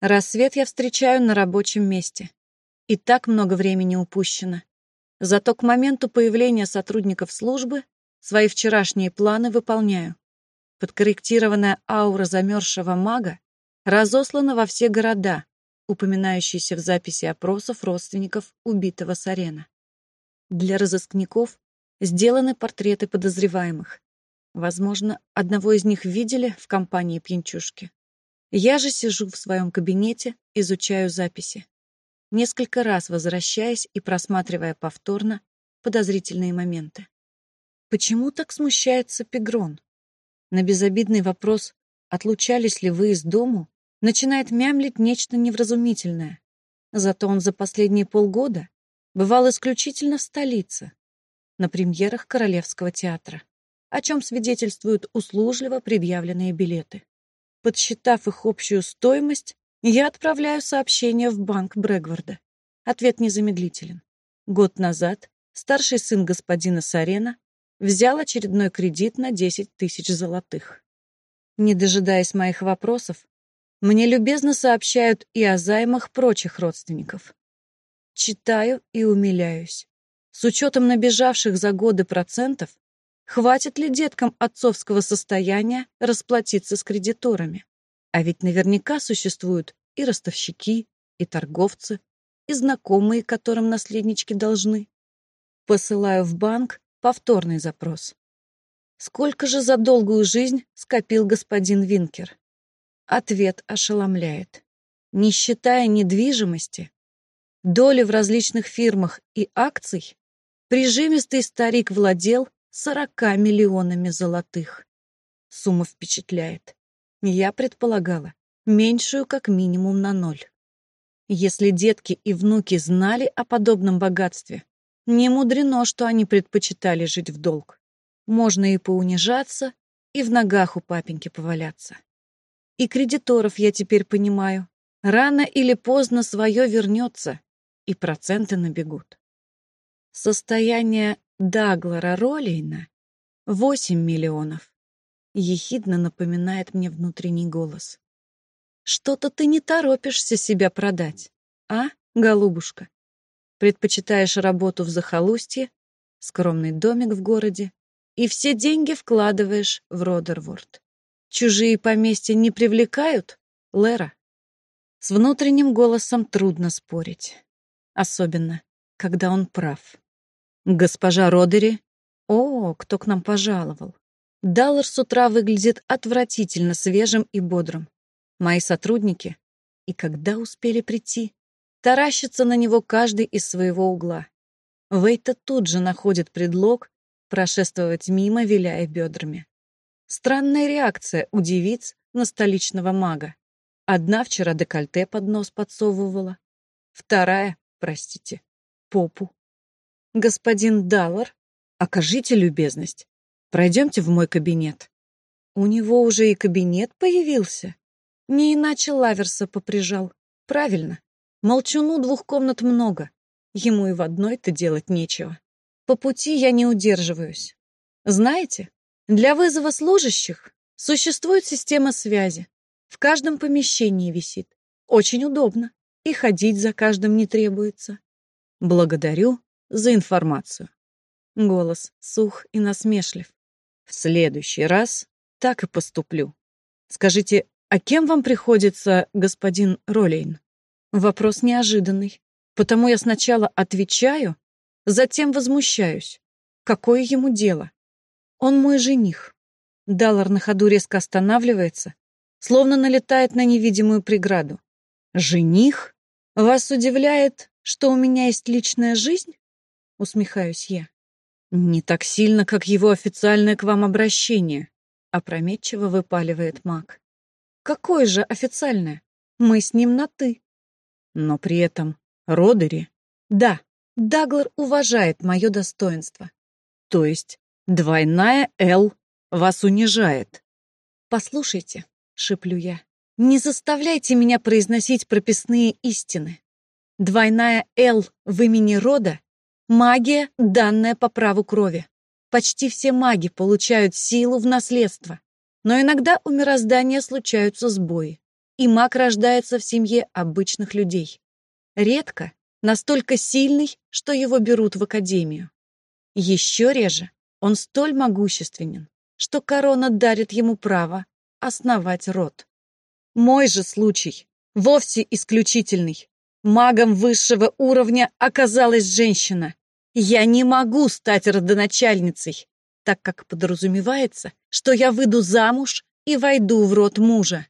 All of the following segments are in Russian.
Рассвет я встречаю на рабочем месте. И так много времени упущено. Зато к моменту появления сотрудников службы свои вчерашние планы выполняю. Подкорректированная аура замерзшего мага разослана во все города, упоминающиеся в записи опросов родственников убитого Сарена. Для разыскников сделаны портреты подозреваемых. Возможно, одного из них видели в компании пьянчушки. Я же сижу в своем кабинете, изучаю записи. Несколько раз возвращаясь и просматривая повторно подозрительные моменты. Почему так смущается Пегрон? На безобидный вопрос, отлучались ли вы из дому, начинает мямлить нечто невразумительное. Зато он за последние полгода бывал исключительно в столице, на премьерах Королевского театра, о чем свидетельствуют услужливо предъявленные билеты. Подсчитав их общую стоимость, я отправляю сообщение в банк Брэгварда. Ответ незамедлителен. Год назад старший сын господина Сарена взял очередной кредит на 10 тысяч золотых. Не дожидаясь моих вопросов, мне любезно сообщают и о займах прочих родственников. Читаю и умиляюсь. С учетом набежавших за годы процентов, хватит ли деткам отцовского состояния расплатиться с кредиторами? А ведь наверняка существуют и ростовщики, и торговцы, и знакомые, которым наследнички должны. Посылаю в банк повторный запрос. Сколько же за долгую жизнь скопил господин Винкер? Ответ ошеломляет. Не считая недвижимости, доли в различных фирмах и акций, прижимистый старик владел 40 миллионами золотых. Сумма впечатляет. Я предполагала, меньшую как минимум на ноль. Если детки и внуки знали о подобном богатстве, не мудрено, что они предпочитали жить в долг. Можно и поунижаться, и в ногах у папеньки поваляться. И кредиторов я теперь понимаю. Рано или поздно свое вернется, и проценты набегут. Состояние Даглара Роллейна — 8 миллионов. Ехидно напоминает мне внутренний голос. Что-то ты не торопишься себя продать, а, голубушка? Предпочитаешь работу в захолустье, скромный домик в городе, и все деньги вкладываешь в Родерворд. Чужие поместья не привлекают, Лера? С внутренним голосом трудно спорить. Особенно, когда он прав. Госпожа Родери? О, кто к нам пожаловал. Даллар с утра выглядит отвратительно свежим и бодрым. Мои сотрудники, и когда успели прийти, таращатся на него каждый из своего угла. Вейта тут же находит предлог прошествовать мимо, виляя бедрами. Странная реакция у девиц на столичного мага. Одна вчера декольте под нос подсовывала, вторая, простите, попу. Господин Даллар, окажите любезность. Пройдемте в мой кабинет. У него уже и кабинет появился. Не иначе Лаверса поприжал. Правильно. Молчуну двух комнат много. Ему и в одной-то делать нечего. По пути я не удерживаюсь. Знаете, для вызова служащих существует система связи. В каждом помещении висит. Очень удобно. И ходить за каждым не требуется. Благодарю за информацию. Голос сух и насмешлив. В следующий раз так и поступлю. Скажите, а кем вам приходится господин Ролейн? Вопрос неожиданный. Потому я сначала отвечаю, затем возмущаюсь. Какое ему дело? Он мой жених. Даллар на ходу резко останавливается, словно налетает на невидимую преграду. Жених? Вас удивляет, что у меня есть личная жизнь? Усмехаюсь я. Не так сильно, как его официальное к вам обращение, опрометчиво выпаливает маг. Какое же официальное? Мы с ним на «ты». Но при этом Родери... Да, Даглар уважает мое достоинство. То есть Двойная «Л» вас унижает. Послушайте, шеплю я, не заставляйте меня произносить прописные истины. Двойная «Л» в имени рода — магия, данная по праву крови. Почти все маги получают силу в наследство, но иногда у мироздания случаются сбои. и маг рождается в семье обычных людей. Редко настолько сильный, что его берут в академию. Еще реже он столь могущественен, что корона дарит ему право основать род. Мой же случай вовсе исключительный. Магом высшего уровня оказалась женщина. Я не могу стать родоначальницей, так как подразумевается, что я выйду замуж и войду в род мужа.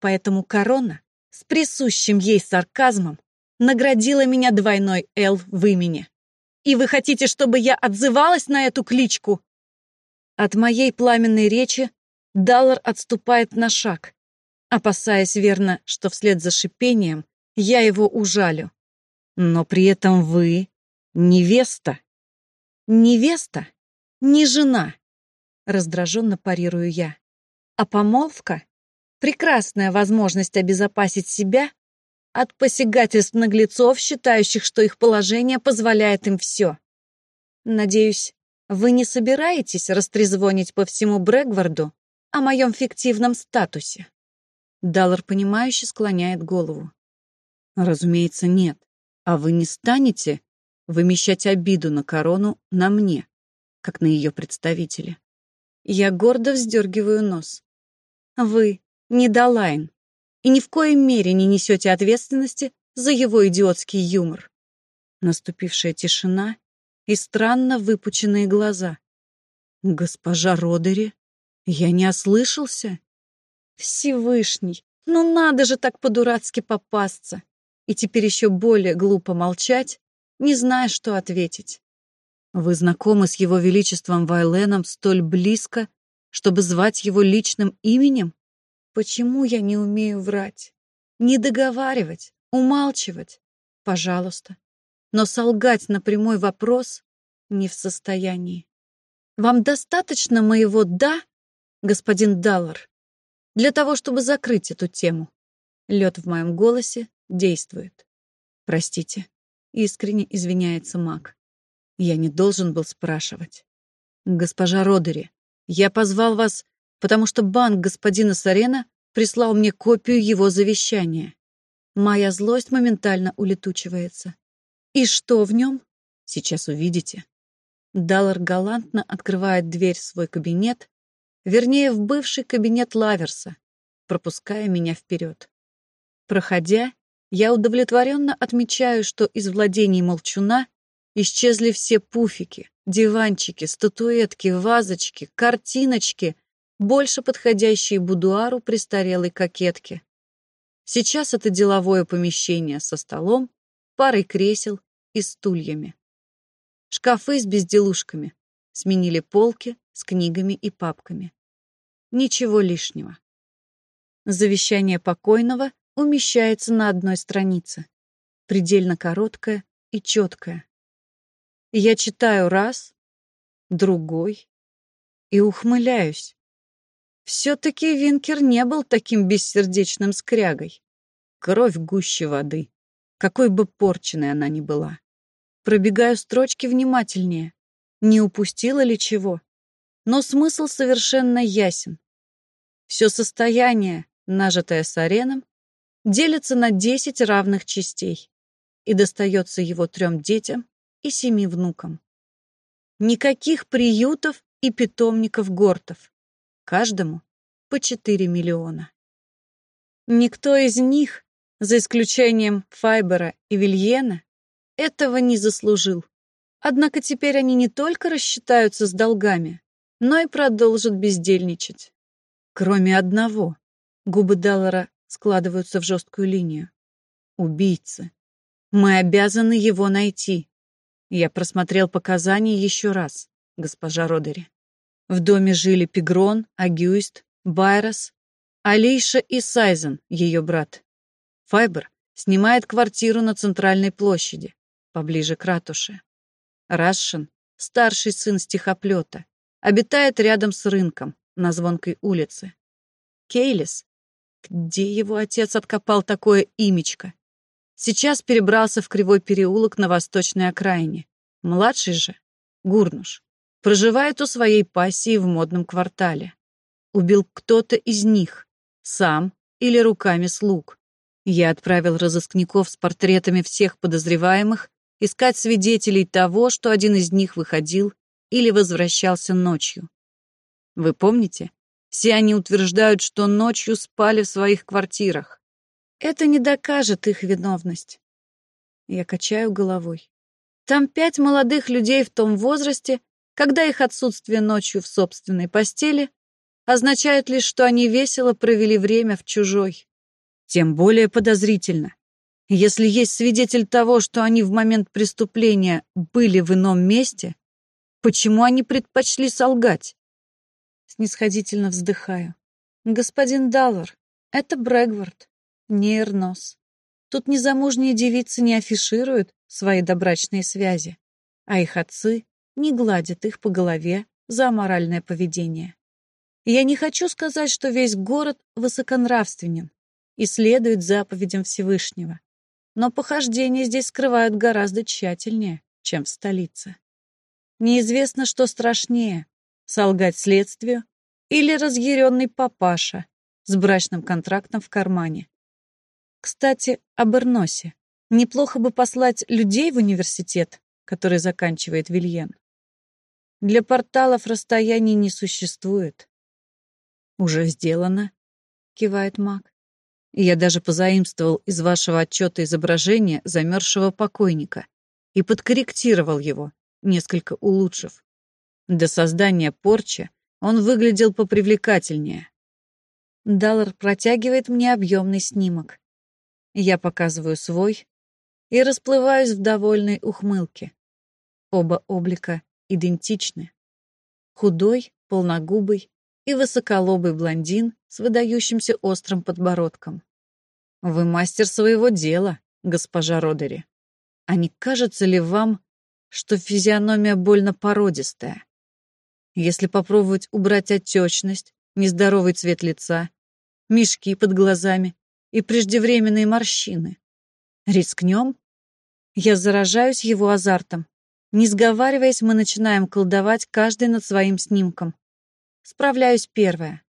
Поэтому корона с присущим ей сарказмом наградила меня двойной «Л» в имени. И вы хотите, чтобы я отзывалась на эту кличку? От моей пламенной речи Даллар отступает на шаг, опасаясь верно, что вслед за шипением я его ужалю. Но при этом вы невеста. Невеста не жена, раздраженно парирую я. А помолвка — прекрасная возможность обезопасить себя от посягательств наглецов, считающих, что их положение позволяет им все. Надеюсь, вы не собираетесь растрезвонить по всему Брэгварду о моем фиктивном статусе?» Даллар, понимающе склоняет голову. «Разумеется, нет. А вы не станете вымещать обиду на корону на мне, как на ее представителе?» Я гордо вздергиваю нос. «Вы не Далайн и ни в коей мере не несете ответственности за его идиотский юмор». Наступившая тишина и странно выпученные глаза. «Госпожа Родери?» Я не ослышался? Всевышний, ну надо же так по-дурацки попасться. И теперь еще более глупо молчать, не зная, что ответить. Вы знакомы с его величеством Вайленом столь близко, чтобы звать его личным именем? Почему я не умею врать? Не договаривать, умалчивать? Пожалуйста. Но солгать на прямой вопрос не в состоянии. Вам достаточно моего «да» господин Даллар, для того, чтобы закрыть эту тему. Лед в моем голосе действует. Простите, искренне извиняется маг. Я не должен был спрашивать. Госпожа Родери, я позвал вас, потому что банк господина Сарена прислал мне копию его завещания. Моя злость моментально улетучивается. И что в нем? Сейчас увидите. Даллар галантно открывает дверь в свой кабинет вернее, в бывший кабинет Лаверса, пропуская меня вперед. Проходя, я удовлетворенно отмечаю, что из владений молчуна исчезли все пуфики, диванчики, статуэтки, вазочки, картиночки, больше подходящие будуару престарелой кокетки. Сейчас это деловое помещение со столом, парой кресел и стульями. Шкафы с безделушками. Сменили полки с книгами и папками. Ничего лишнего. Завещание покойного умещается на одной странице, предельно короткое и четкое. Я читаю раз, другой и ухмыляюсь. Все-таки Винкер не был таким бессердечным скрягой. Кровь гуще воды, какой бы порченной она ни была. Пробегаю строчки внимательнее. Не упустила ли чего? но смысл совершенно ясен. Все состояние, нажитое с ареном, делится на 10 равных частей и достается его трем детям и семи внукам. Никаких приютов и питомников гортов. Каждому по 4 миллиона. Никто из них, за исключением Файбера и Вильена, этого не заслужил. Однако теперь они не только рассчитаются с долгами, но и продолжит бездельничать. Кроме одного. Губы Даллара складываются в жесткую линию. Убийцы. Мы обязаны его найти. Я просмотрел показания еще раз, госпожа Родери. В доме жили Пигрон, Агюист, Байрос, Алейша и Сайзен, ее брат. Файбер снимает квартиру на центральной площади, поближе к ратуше. Расшин — старший сын стихоплета, Обитает рядом с рынком, на звонкой улице. Кейлис. Где его отец откопал такое имечко? Сейчас перебрался в Кривой переулок на восточной окраине. Младший же, Гурнуш, проживает у своей пассии в модном квартале. Убил кто-то из них, сам или руками слуг. Я отправил разыскников с портретами всех подозреваемых искать свидетелей того, что один из них выходил или возвращался ночью. Вы помните? Все они утверждают, что ночью спали в своих квартирах. Это не докажет их виновность. Я качаю головой. Там пять молодых людей в том возрасте, когда их отсутствие ночью в собственной постели означает лишь, что они весело провели время в чужой. Тем более подозрительно. Если есть свидетель того, что они в момент преступления были в ином месте, почему они предпочли солгать? Снисходительно вздыхаю. Господин Даллар, это Брэгвард, не Эрнос. Тут незамужние девицы не афишируют свои добрачные связи, а их отцы не гладят их по голове за аморальное поведение. Я не хочу сказать, что весь город высоконравственен и следует заповедям Всевышнего но похождения здесь скрывают гораздо тщательнее, чем в столице. Неизвестно, что страшнее — солгать следствию или разъяренный папаша с брачным контрактом в кармане. Кстати, об Эрносе. Неплохо бы послать людей в университет, который заканчивает Вильен. Для порталов расстояний не существует. «Уже сделано», — кивает маг. Я даже позаимствовал из вашего отчета изображение замерзшего покойника и подкорректировал его, несколько улучшив. До создания порчи он выглядел попривлекательнее. Даллар протягивает мне объемный снимок. Я показываю свой и расплываюсь в довольной ухмылке. Оба облика идентичны. Худой, полногубый и высоколобый блондин с выдающимся острым подбородком. Вы мастер своего дела, госпожа Родери. А не кажется ли вам, что физиономия больно породистая? Если попробовать убрать отечность, нездоровый цвет лица, мешки под глазами и преждевременные морщины. Рискнем? Я заражаюсь его азартом. Не сговариваясь, мы начинаем колдовать каждый над своим снимком. Справляюсь первая.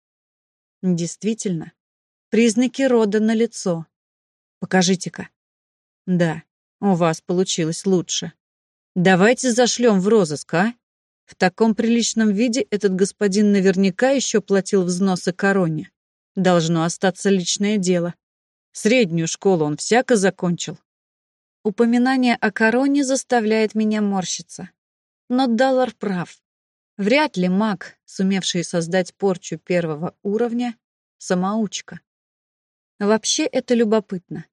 Действительно, Признаки рода на лицо. Покажите-ка. Да, у вас получилось лучше. Давайте зашлем в розыск, а? В таком приличном виде этот господин наверняка еще платил взносы короне. Должно остаться личное дело. Среднюю школу он всяко закончил. Упоминание о короне заставляет меня морщиться. Но Даллар прав. Вряд ли маг, сумевший создать порчу первого уровня, самоучка. Вообще это любопытно.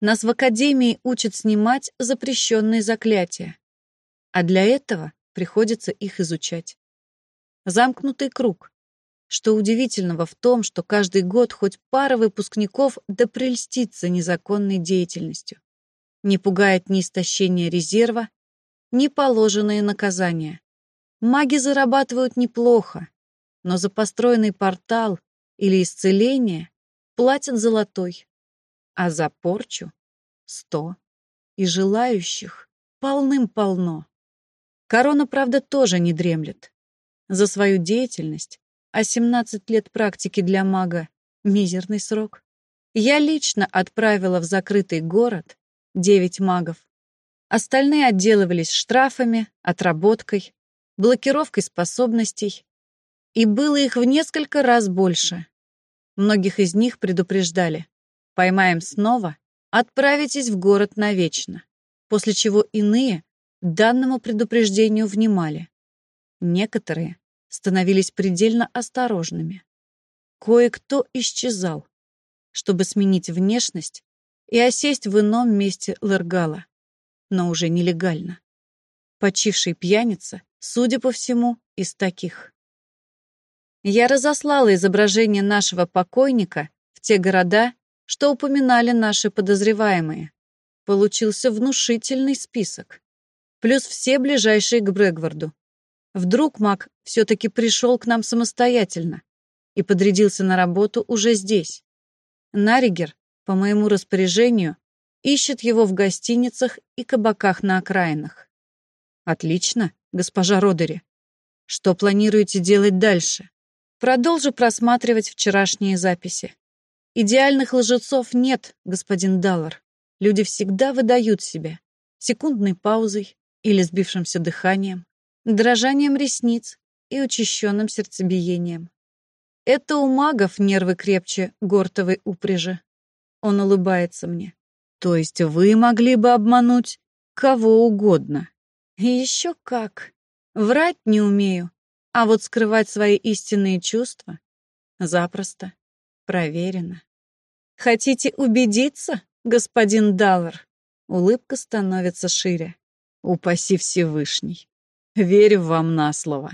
Нас в академии учат снимать запрещенные заклятия. А для этого приходится их изучать. Замкнутый круг. Что удивительного в том, что каждый год хоть пара выпускников да прельстится незаконной деятельностью. Не пугает ни истощение резерва, ни положенные наказания. Маги зарабатывают неплохо, но за построенный портал или исцеление платят золотой, а за порчу — сто. И желающих полным-полно. Корона, правда, тоже не дремлет. За свою деятельность, а 17 лет практики для мага — мизерный срок. Я лично отправила в закрытый город 9 магов. Остальные отделывались штрафами, отработкой, блокировкой способностей. И было их в несколько раз больше. Многих из них предупреждали. Поймаем снова, отправитесь в город навечно. После чего иные данному предупреждению внимали. Некоторые становились предельно осторожными. Кое-кто исчезал, чтобы сменить внешность и осесть в ином месте Лергала, но уже нелегально. Почивший пьяница, судя по всему, из таких. Я разослала изображение нашего покойника в те города, что упоминали наши подозреваемые. Получился внушительный список. Плюс все ближайшие к Брэгварду. Вдруг маг все-таки пришел к нам самостоятельно и подрядился на работу уже здесь. Наригер, по моему распоряжению, ищет его в гостиницах и кабаках на окраинах. Отлично, госпожа Родери. Что планируете делать дальше? Продолжу просматривать вчерашние записи. Идеальных лжецов нет, господин Даллар. Люди всегда выдают себя секундной паузой или сбившимся дыханием, дрожанием ресниц и учащенным сердцебиением. Это у магов нервы крепче гортовой упряжи. Он улыбается мне. То есть вы могли бы обмануть кого угодно. И еще как. Врать не умею, а вот скрывать свои истинные чувства запросто, проверено. Хотите убедиться, господин Даллар? Улыбка становится шире. Упаси Всевышний. Верю вам на слово.